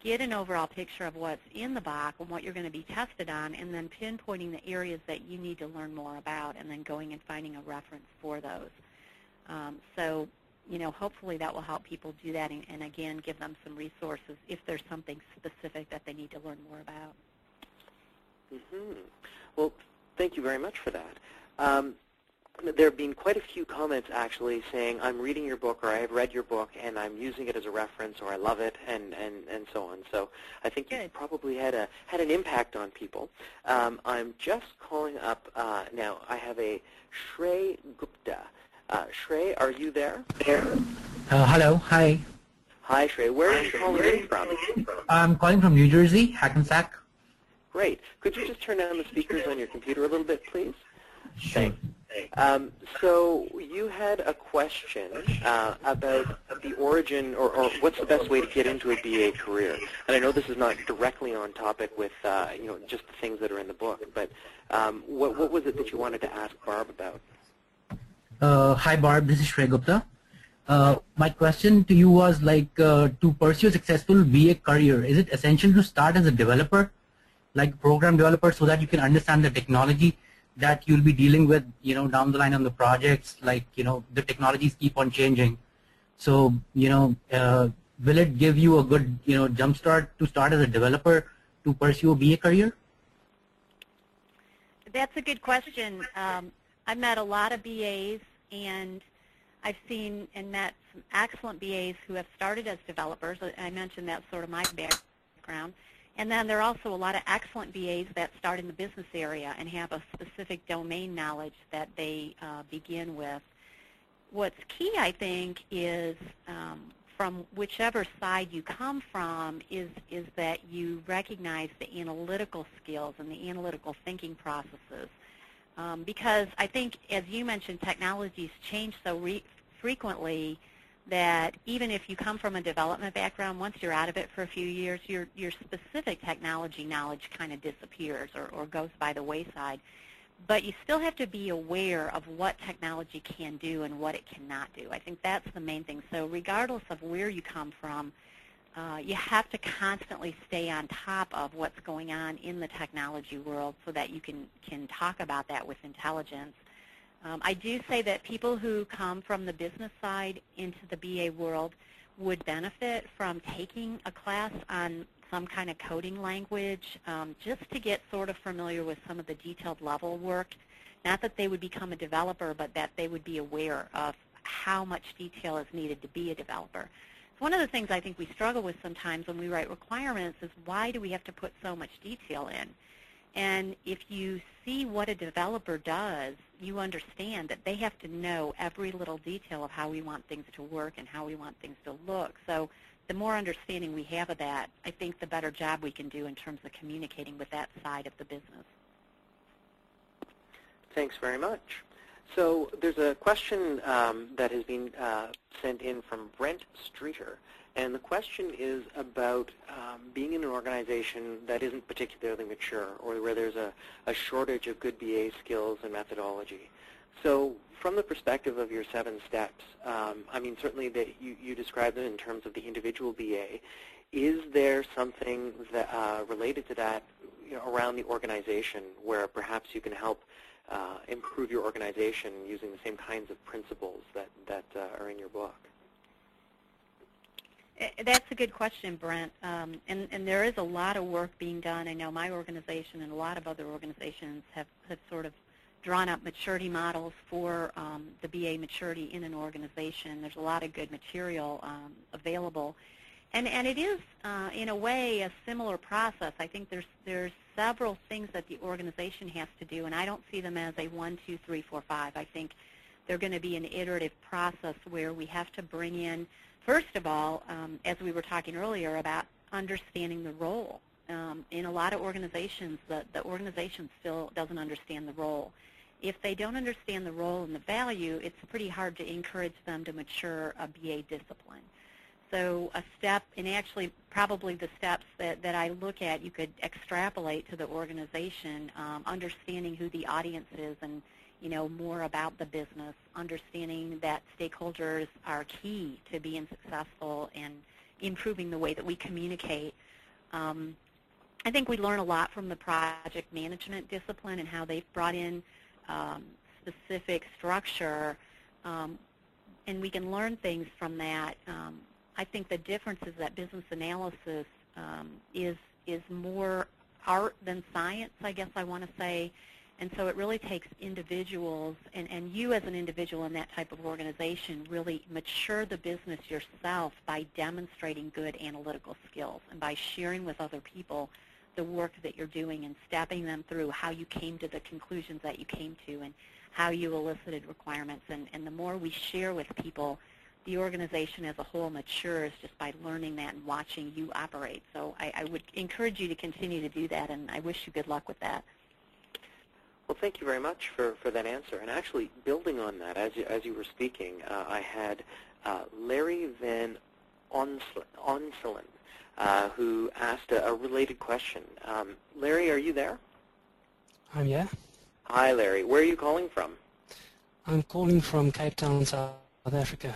get an overall picture of what's in the box and what you're going to be tested on, and then pinpointing the areas that you need to learn more about, and then going and finding a reference for those. Um, so you know, hopefully that will help people do that and, and, again, give them some resources if there's something specific that they need to learn more about. Mm-hmm. Well, thank you very much for that. Um, there have been quite a few comments actually saying, I'm reading your book or I have read your book and I'm using it as a reference or I love it and, and, and so on. So I think you probably had a had an impact on people. Um, I'm just calling up uh, now. I have a Shrey Gupta uh, Shrey, are you there? Uh, hello. Hi. Hi, Shrey. Where are you calling in from? I'm calling from New Jersey, Hackensack. Great. Could you just turn down the speakers on your computer a little bit, please? Sure. Um, so you had a question uh, about the origin, or, or, what's the best way to get into a BA career. And I know this is not directly on topic with uh, you know just the things that are in the book, but um, what, what was it that you wanted to ask Barb about? Uh, hi, Barb. This is Shrey Gupta. Uh, my question to you was like uh, to pursue a successful BA career, is it essential to start as a developer, like program developer, so that you can understand the technology that you'll be dealing with, you know, down the line on the projects, like, you know, the technologies keep on changing. So, you know, uh, will it give you a good, you know, jump start to start as a developer to pursue a BA career? That's a good question. Um, I've met a lot of BAs, and I've seen and met some excellent BAs who have started as developers. I mentioned that's sort of my background. And then there are also a lot of excellent BAs that start in the business area and have a specific domain knowledge that they uh, begin with. What's key, I think, is um, from whichever side you come from is, is that you recognize the analytical skills and the analytical thinking processes um, because I think, as you mentioned, technologies change so frequently that even if you come from a development background, once you're out of it for a few years, your, your specific technology knowledge kind of disappears or, or goes by the wayside. But you still have to be aware of what technology can do and what it cannot do. I think that's the main thing. So regardless of where you come from, uh, you have to constantly stay on top of what's going on in the technology world so that you can, can talk about that with intelligence. Um, I do say that people who come from the business side into the BA world would benefit from taking a class on some kind of coding language um, just to get sort of familiar with some of the detailed level work. Not that they would become a developer, but that they would be aware of how much detail is needed to be a developer one of the things I think we struggle with sometimes when we write requirements is why do we have to put so much detail in? And if you see what a developer does, you understand that they have to know every little detail of how we want things to work and how we want things to look. So the more understanding we have of that, I think the better job we can do in terms of communicating with that side of the business. Thanks very much. So there's a question um, that has been uh, sent in from Brent Streeter, and the question is about um, being in an organization that isn't particularly mature or where there's a, a shortage of good BA skills and methodology. So from the perspective of your seven steps, um, I mean, certainly that you, you described them in terms of the individual BA. Is there something that, uh, related to that you know, around the organization where perhaps you can help uh, improve your organization using the same kinds of principles that, that uh, are in your book? Eh, that's a good question, Brent. Um, and, and there is a lot of work being done. I know my organization and a lot of other organizations have, have sort of drawn up maturity models for um, the BA maturity in an organization. There's a lot of good material um, available. And, and it is, uh, in a way, a similar process. I think there's, there's several things that the organization has to do, and I don't see them as a one, two, three, four, five. I think they're going to be an iterative process where we have to bring in, first of all, um, as we were talking earlier about understanding the role. Um, in a lot of organizations, the, the organization still doesn't understand the role. If they don't understand the role and the value, it's pretty hard to encourage them to mature a BA discipline. So a step, and actually probably the steps that, that I look at, you could extrapolate to the organization, um, understanding who the audience is and you know more about the business, understanding that stakeholders are key to being successful and improving the way that we communicate. Um, I think we learn a lot from the project management discipline and how they've brought in um, specific structure, um, and we can learn things from that. Um, I think the difference is that business analysis um, is is more art than science, I guess I want to say. And so it really takes individuals, and, and you as an individual in that type of organization really mature the business yourself by demonstrating good analytical skills and by sharing with other people the work that you're doing and stepping them through how you came to the conclusions that you came to and how you elicited requirements. And, and the more we share with people, the organization as a whole matures just by learning that and watching you operate. So I, I would encourage you to continue to do that, and I wish you good luck with that. Well, thank you very much for, for that answer. And actually, building on that, as you, as you were speaking, uh, I had uh, Larry Van Onselen, uh, who asked a, a related question. Um, Larry, are you there? I'm yeah. Hi, Larry. Where are you calling from? I'm calling from Cape Town, South Africa.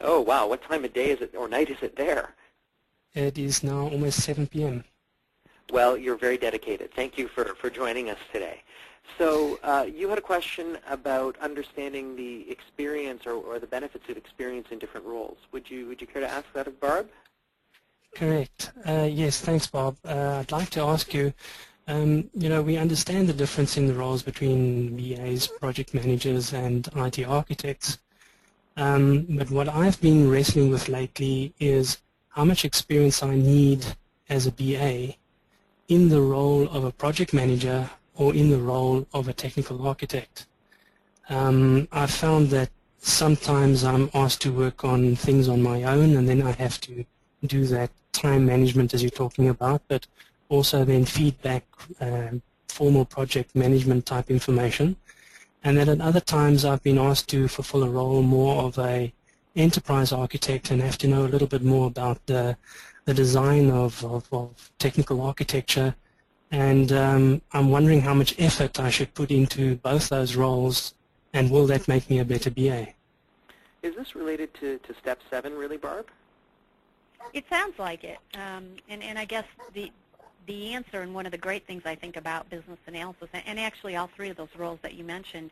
Oh, wow. What time of day is it or night is it there? It is now almost 7 p.m. Well, you're very dedicated. Thank you for, for joining us today. So uh, you had a question about understanding the experience or, or the benefits of experience in different roles. Would you, would you care to ask that of Barb? Correct. Uh, yes, thanks, Bob. Uh, I'd like to ask you, um, you know, we understand the difference in the roles between BAs, project managers, and IT architects. Um, but what I've been wrestling with lately is how much experience I need as a BA in the role of a project manager or in the role of a technical architect. Um, I've found that sometimes I'm asked to work on things on my own and then I have to do that time management as you're talking about, but also then feedback uh, formal project management type information. And then at other times I've been asked to fulfill a role more of a enterprise architect and have to know a little bit more about the, the design of, of, of technical architecture. And um, I'm wondering how much effort I should put into both those roles and will that make me a better BA? Is this related to, to step seven really, Barb? It sounds like it. Um, and, and I guess the, the answer and one of the great things I think about business analysis, and actually all three of those roles that you mentioned,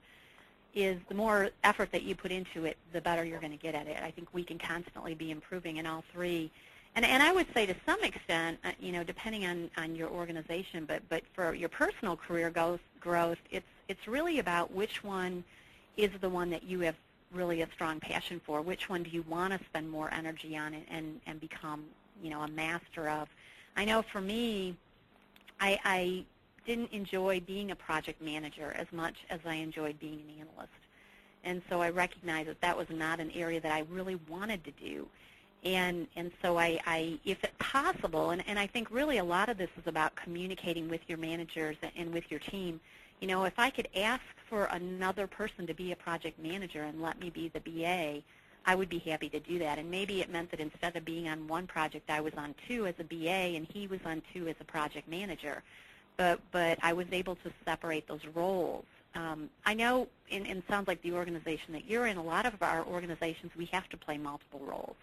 is the more effort that you put into it, the better you're going to get at it. I think we can constantly be improving in all three. And, and I would say to some extent, uh, you know, depending on, on your organization, but, but for your personal career growth, growth, it's, it's really about which one is the one that you have really a strong passion for. Which one do you want to spend more energy on and, and, and become, you know, a master of? I know for me, I, I didn't enjoy being a project manager as much as I enjoyed being an analyst. And so I recognized that that was not an area that I really wanted to do. And, and so I, I, if it's possible, and, and I think really a lot of this is about communicating with your managers and with your team, you know, if I could ask for another person to be a project manager and let me be the BA, I would be happy to do that. And maybe it meant that instead of being on one project, I was on two as a BA and he was on two as a project manager. But, but I was able to separate those roles um, I know, and, and it sounds like the organization that you're in, a lot of our organizations, we have to play multiple roles.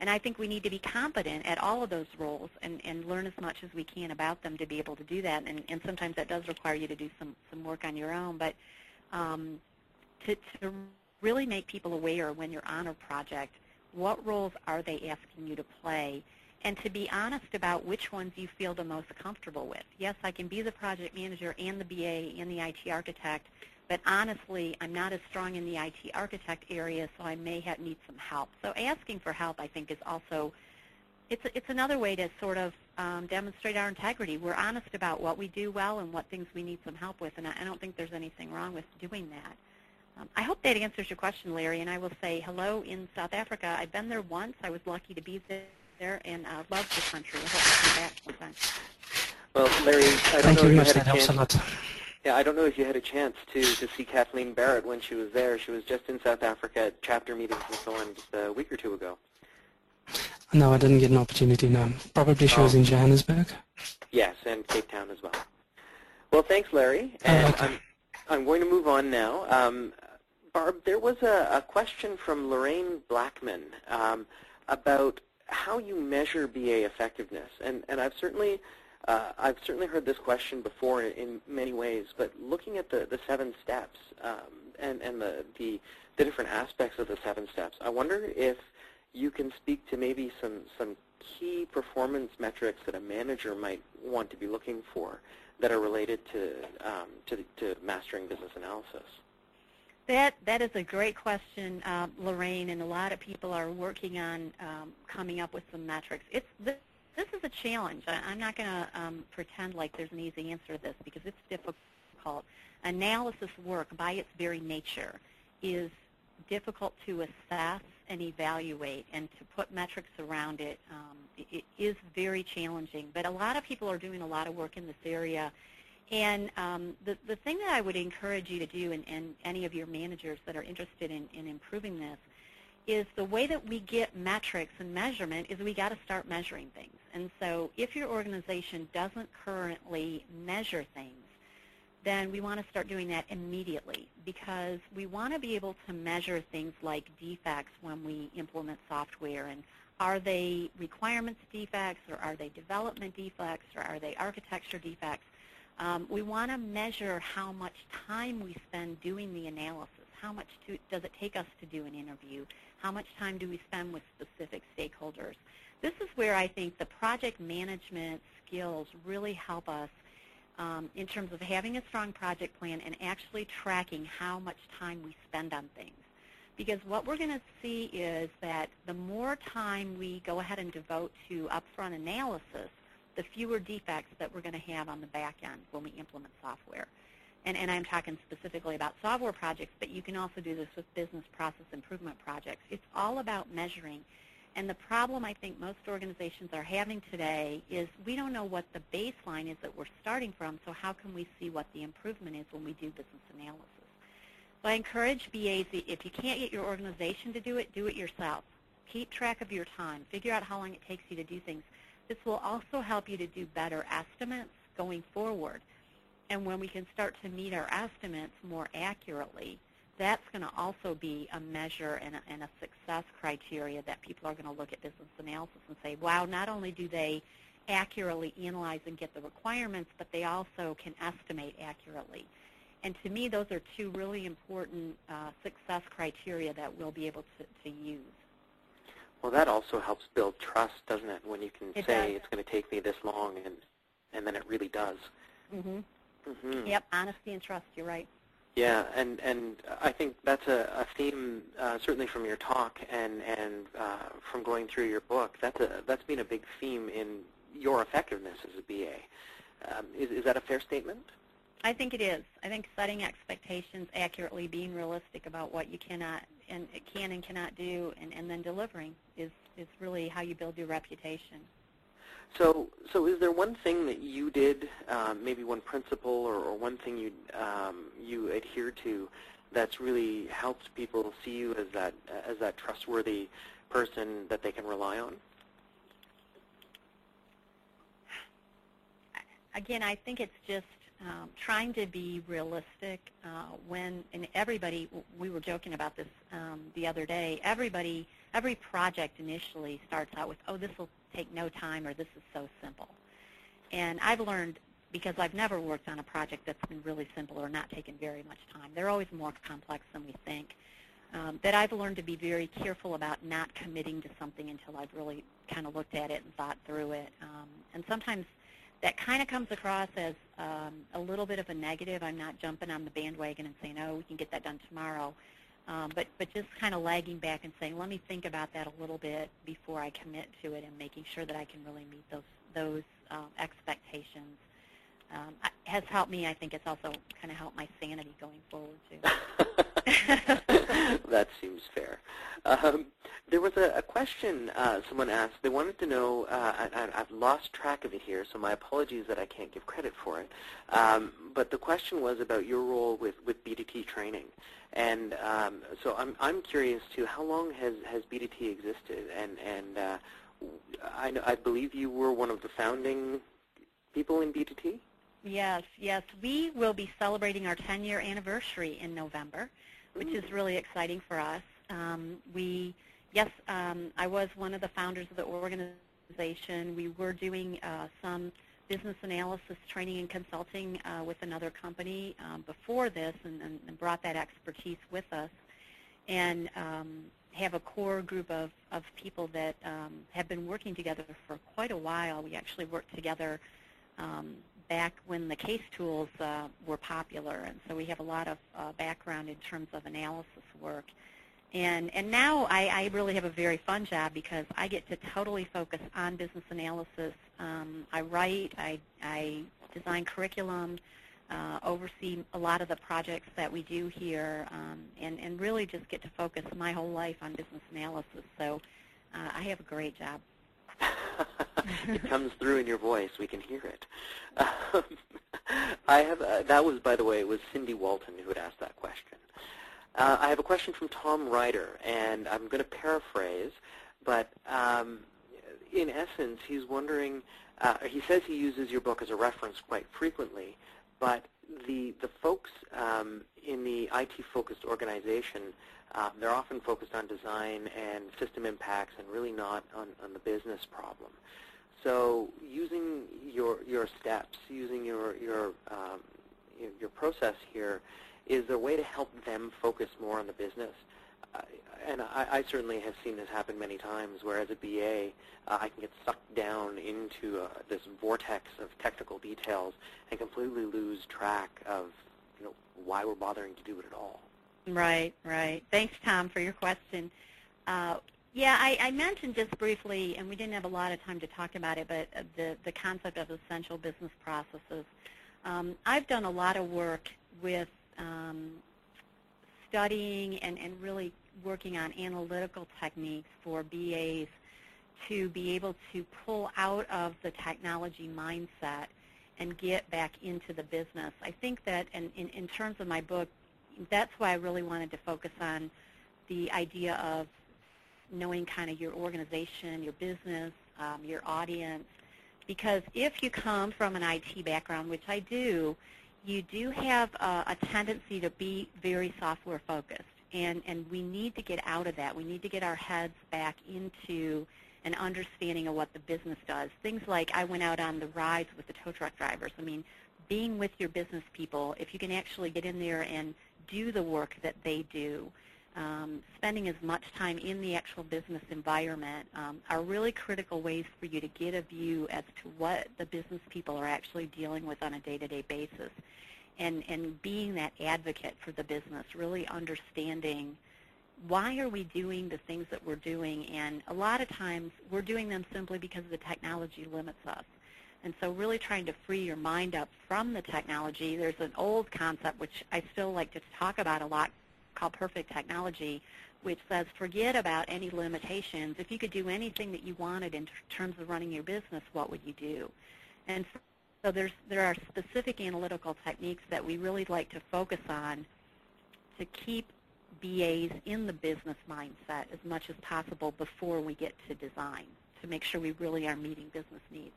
And I think we need to be competent at all of those roles and, and learn as much as we can about them to be able to do that. And, and sometimes that does require you to do some, some work on your own. But um, to, to really make people aware when you're on a project, what roles are they asking you to play? And to be honest about which ones you feel the most comfortable with. Yes, I can be the project manager and the BA and the IT architect, but honestly, I'm not as strong in the IT architect area, so I may have, need some help. So asking for help, I think, is also it's it's another way to sort of um, demonstrate our integrity. We're honest about what we do well and what things we need some help with, and I, I don't think there's anything wrong with doing that. Um, I hope that answers your question, Larry. And I will say hello in South Africa. I've been there once. I was lucky to be there and uh, love the country. I hope to come back sometime. Well, Larry, I don't Thank know you if very you much. had a That helps a chance. Yeah, I don't know if you had a chance to, to see Kathleen Barret when she was there. She was just in South Africa at chapter meetings and so on just a week or two ago. No, I didn't get an opportunity, no. Probably she was Oh. in Johannesburg. Yes, and Cape Town as well. Well, thanks, Larry. Oh, And okay. I'm, I'm going to move on now. Um, Barb, there was a, a question from Lorraine Blackman um, about how you measure BA effectiveness, and, and I've certainly uh, I've certainly heard this question before in, many ways, but looking at the, the seven steps um, and, and the, the, the different aspects of the seven steps, I wonder if you can speak to maybe some, some key performance metrics that a manager might want to be looking for that are related to, um, to, to mastering business analysis. That that is a great question, uh, Lorraine, and a lot of people are working on um, coming up with some metrics. It's this, this is a challenge. I, I'm not going to um, pretend like there's an easy answer to this because it's difficult. Analysis work, by its very nature, is difficult to assess and evaluate, and to put metrics around it, um, it, it is very challenging. But a lot of people are doing a lot of work in this area. And um, the, the thing that I would encourage you to do, and, and any of your managers that are interested in, in improving this, is the way that we get metrics and measurement is we got to start measuring things. And so if your organization doesn't currently measure things, then we want to start doing that immediately because we want to be able to measure things like defects when we implement software and are they requirements defects or are they development defects or are they architecture defects? Um, we want to measure how much time we spend doing the analysis. How much to, does it take us to do an interview? How much time do we spend with specific stakeholders? This is where I think the project management skills really help us um, in terms of having a strong project plan and actually tracking how much time we spend on things. Because what we're going to see is that the more time we go ahead and devote to upfront analysis, the fewer defects that we're going to have on the back end when we implement software. And, and I'm talking specifically about software projects, but you can also do this with business process improvement projects. It's all about measuring. And the problem I think most organizations are having today is we don't know what the baseline is that we're starting from, so how can we see what the improvement is when we do business analysis? So I encourage BAs, if you can't get your organization to do it, do it yourself. Keep track of your time. Figure out how long it takes you to do things. This will also help you to do better estimates going forward. And when we can start to meet our estimates more accurately, that's going to also be a measure and a, and a success criteria that people are going to look at business analysis and say, wow, not only do they accurately analyze and get the requirements, but they also can estimate accurately. And to me, those are two really important uh, success criteria that we'll be able to, to use. Well, that also helps build trust, doesn't it, when you can It say does. it's going to take me this long and, and then it really does. Mm-hmm. hmm Yep, honesty and trust, you're right. Yeah, and, and I think that's a, a theme uh, certainly from your talk and, and uh, from going through your book. That's, a, that's been a big theme in your effectiveness as a BA. Um, is, is that a fair statement? I think it is. I think setting expectations accurately, being realistic about what you cannot and can and cannot do, and, and then delivering is, is really how you build your reputation. So, so is there one thing that you did, um, maybe one principle or, or one thing you um, you adhere to, that's really helped people see you as that as that trustworthy person that they can rely on? Again, I think it's just um, trying to be realistic uh, when, and everybody, we were joking about this um, the other day, everybody, every project initially starts out with, oh, this will take no time or this is so simple. And I've learned, because I've never worked on a project that's been really simple or not taken very much time, they're always more complex than we think, um, that I've learned to be very careful about not committing to something until I've really kind of looked at it and thought through it. Um, and sometimes that kind of comes across as um, a little bit of a negative. I'm not jumping on the bandwagon and saying, oh, we can get that done tomorrow. Um, but, but just kind of lagging back and saying, let me think about that a little bit before I commit to it and making sure that I can really meet those, those uh, expectations um, has helped me. I think it's also kind of helped my sanity going forward, too. that seems fair. Um, there was a, a question uh, someone asked. They wanted to know, uh, I, have lost track of it here, so my apologies that I can't give credit for it. Um, but the question was about your role with, with B2T training. And um, so I'm, I'm curious, too, how long has, has B2T existed? And, and uh, I, I believe you were one of the founding people in B2T? Yes, yes. We will be celebrating our 10-year anniversary in November which is really exciting for us. Um, we, yes, um, I was one of the founders of the organization. We were doing uh, some business analysis training and consulting uh, with another company um, before this and, and, and, brought that expertise with us and um, have a core group of, of people that um, have been working together for quite a while. We actually worked together um, back when the case tools uh, were popular, and so we have a lot of uh, background in terms of analysis work. And, and now I, I really have a very fun job because I get to totally focus on business analysis. Um, I write, I, I design curriculum, uh, oversee a lot of the projects that we do here, um, and, and really just get to focus my whole life on business analysis. So uh, I have a great job. it comes through in your voice. We can hear it. Um, I have. Uh, that was, by the way, it was Cindy Walton who had asked that question. Uh, I have a question from Tom Ryder, and I'm going to paraphrase, but um, in essence, he's wondering. Uh, he says he uses your book as a reference quite frequently, but the the folks um, the IT-focused organization um, they're often focused on design and system impacts and really not on, on the business problem. So using your, your steps, using your, your, um, your process here, is a way to help them focus more on the business? Uh, and I, I, certainly have seen this happen many times where as a BA, uh, I can get sucked down into uh, this vortex of technical details and completely lose track of know, why we're bothering to do it at all. Right, right. Thanks, Tom, for your question. Uh, yeah, I, I, mentioned just briefly, and we didn't have a lot of time to talk about it, but uh, the, the concept of essential business processes. Um, I've done a lot of work with um, studying and, and really working on analytical techniques for BAs to be able to pull out of the technology mindset and get back into the business. I think that in, in, in terms of my book, that's why I really wanted to focus on the idea of knowing kind of your organization, your business, um, your audience. Because if you come from an IT background, which I do, you do have a, a tendency to be very software focused. And, and we need to get out of that. We need to get our heads back into an understanding of what the business does. Things like I went out on the rides with the tow truck drivers. I mean, being with your business people, if you can actually get in there and do the work that they do, um, spending as much time in the actual business environment um, are really critical ways for you to get a view as to what the business people are actually dealing with on a day-to-day -day basis. And, and being that advocate for the business, really understanding why are we doing the things that we're doing, and a lot of times we're doing them simply because the technology limits us. And so really trying to free your mind up from the technology. There's an old concept which I still like to talk about a lot called perfect technology, which says forget about any limitations. If you could do anything that you wanted in terms of running your business, what would you do? And so there's, there are specific analytical techniques that we really like to focus on to keep BAs in the business mindset as much as possible before we get to design to make sure we really are meeting business needs.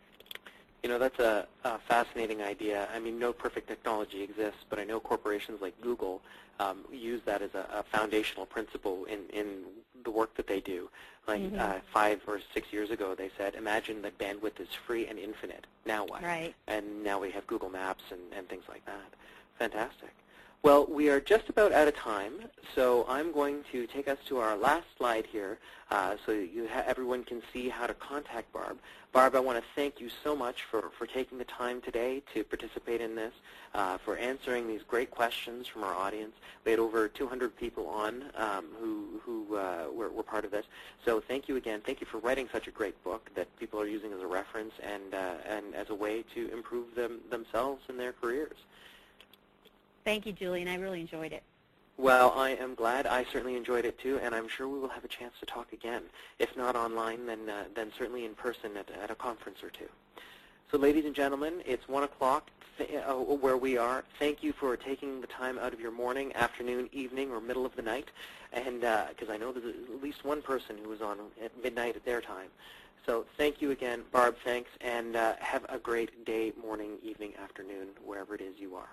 You know, that's a, a fascinating idea. I mean, no perfect technology exists, but I know corporations like Google um, use that as a, a, foundational principle in, in the work that they do. Like mm-hmm. uh, five or six years ago, they said, imagine that bandwidth is free and infinite. Now what? Right. And now we have Google Maps and, and things like that. Fantastic. Well, we are just about out of time, so I'm going to take us to our last slide here uh, so you everyone can see how to contact Barb. Barb, I want to thank you so much for, for taking the time today to participate in this, uh, for answering these great questions from our audience. We had over 200 people on um, who, who uh, were, were, part of this. So thank you again. Thank you for writing such a great book that people are using as a reference and, uh, and as a way to improve them, themselves and their careers. Thank you, Julian. I really enjoyed it. Well, I am glad. I certainly enjoyed it too, and I'm sure we will have a chance to talk again. If not online, then uh, then certainly in person at, at a conference or two. So, ladies and gentlemen, it's one o'clock uh, where we are. Thank you for taking the time out of your morning, afternoon, evening, or middle of the night, and because uh, I know there's at least one person who was on at midnight at their time. So, thank you again, Barb. Thanks, and uh, have a great day, morning, evening, afternoon, wherever it is you are.